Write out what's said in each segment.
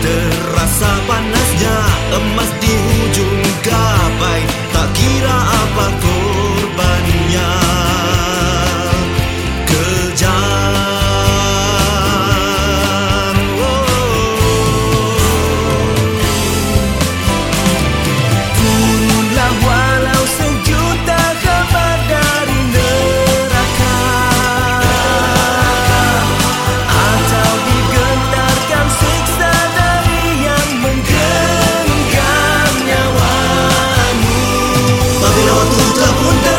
terasa panasnya emas di hujung gapai tak kira apa kau punta a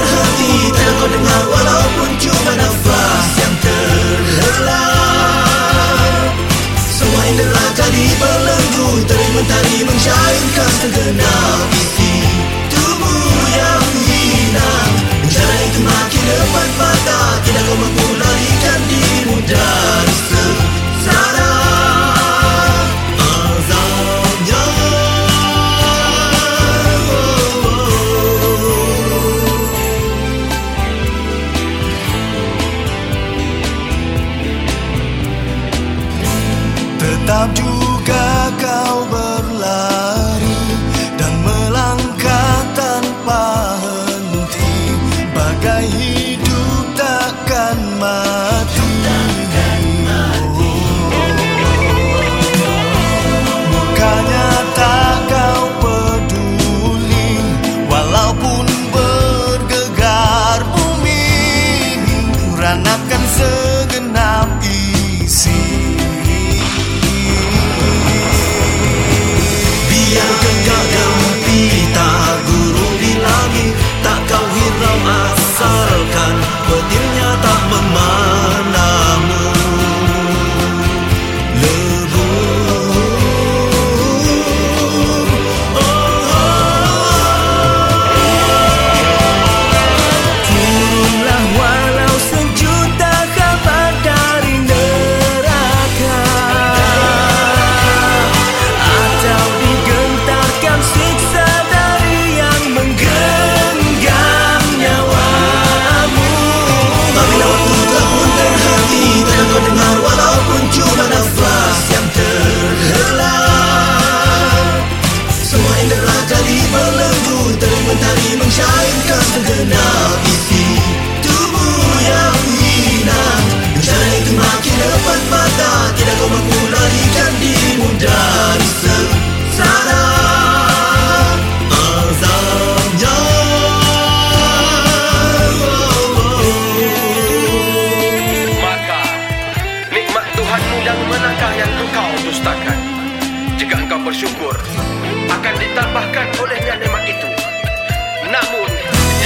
Tetap juga kau berlari Dan melangkah tanpa henti. Bagai hidup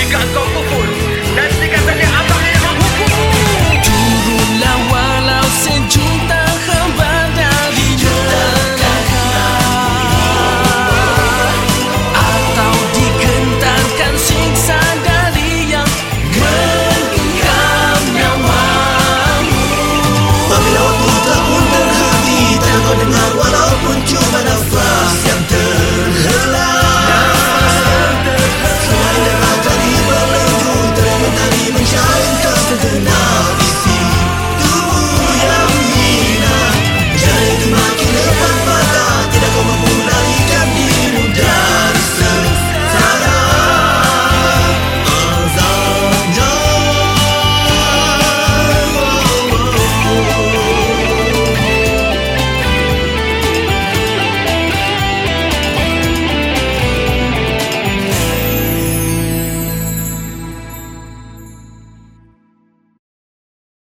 Got Chicago food.